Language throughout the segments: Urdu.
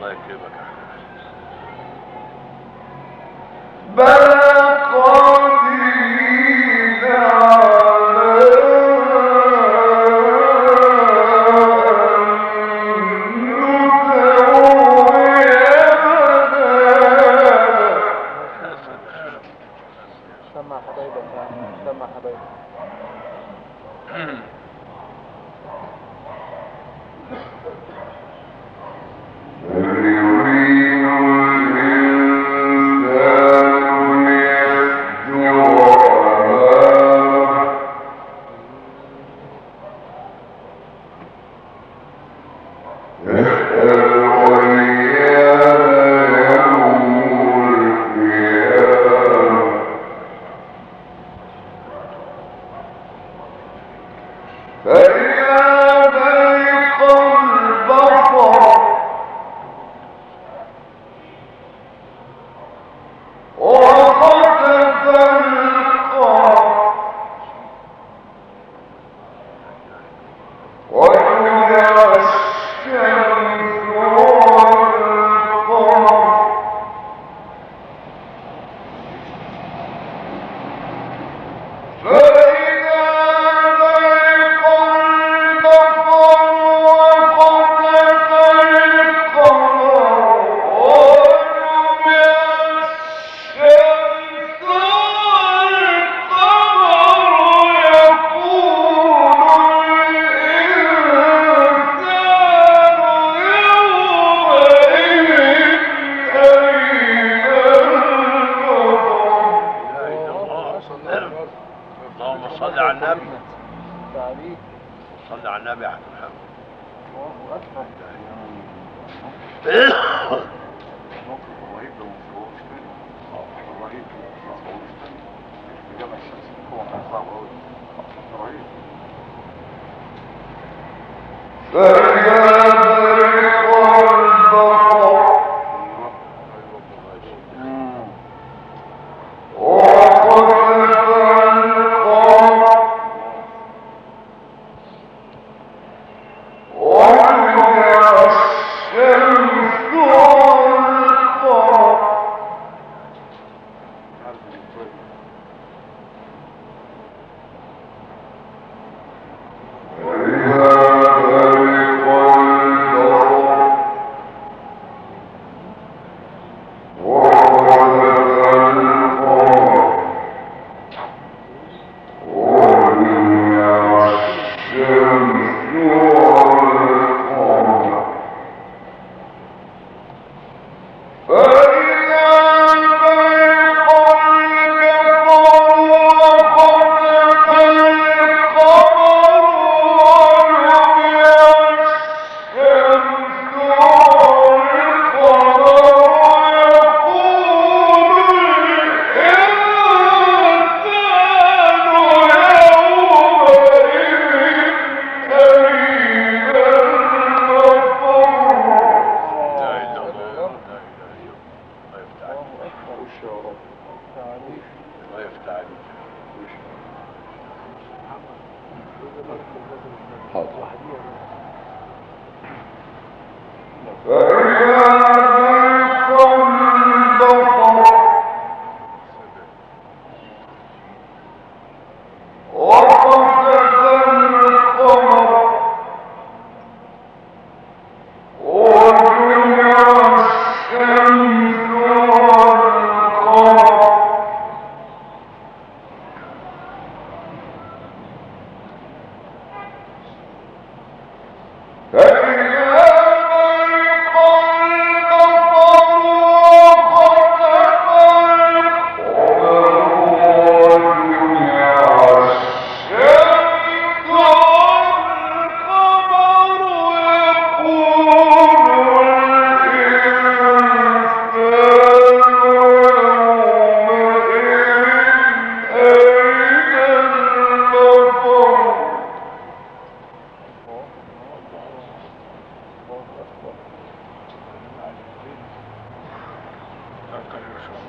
الله يسأل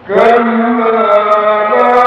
كلا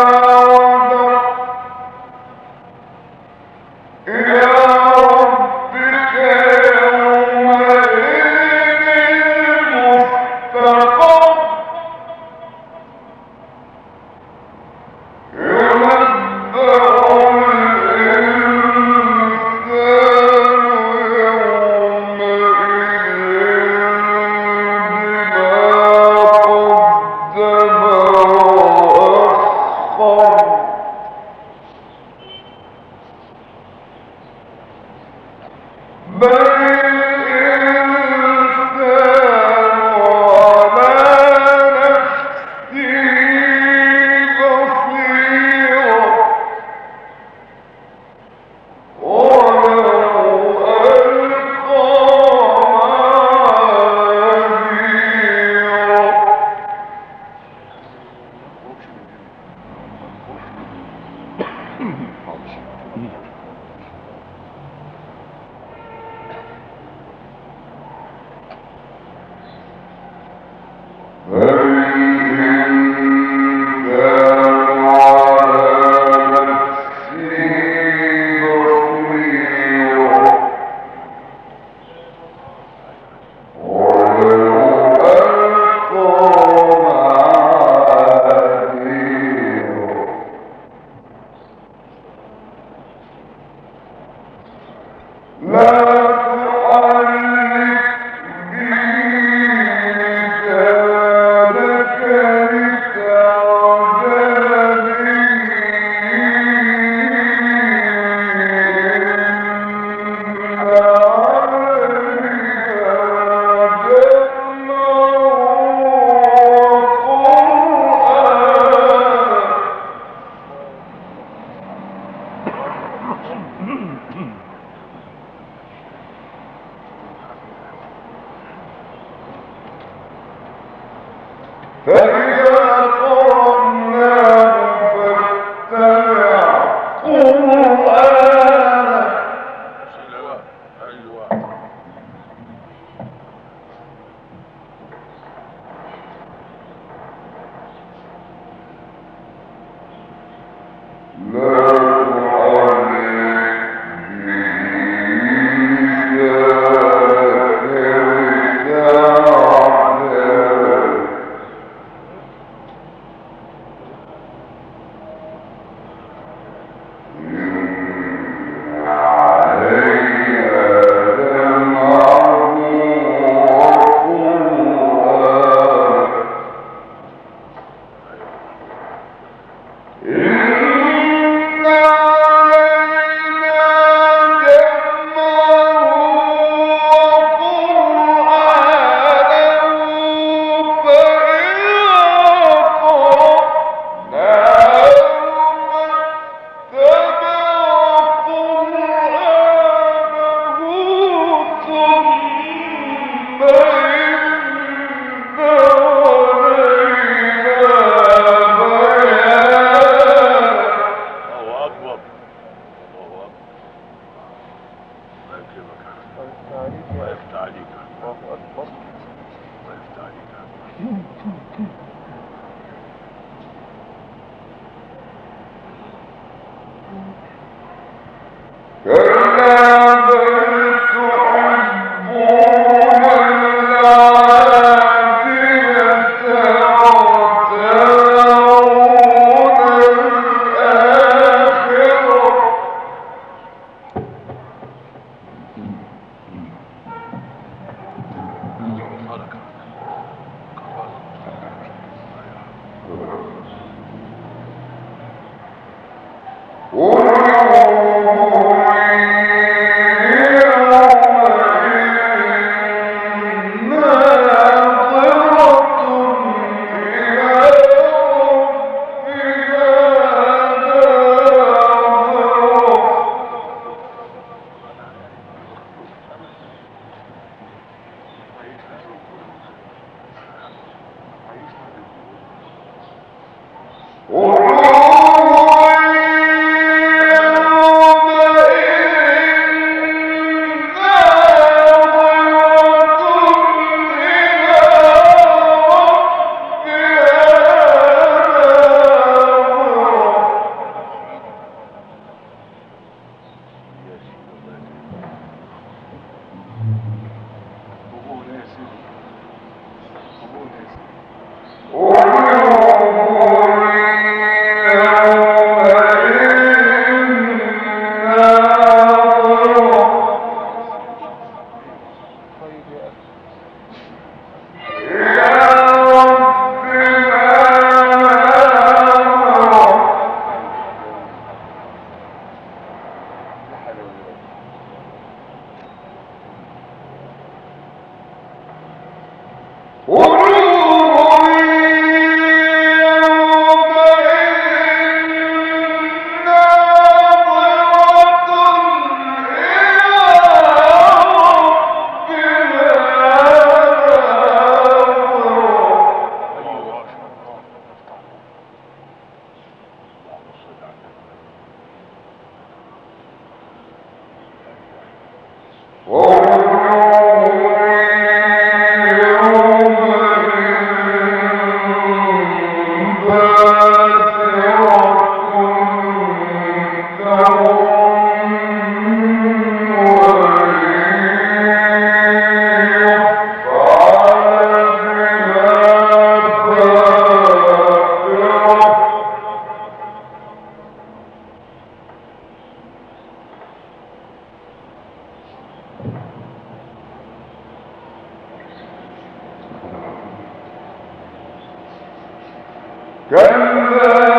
كلا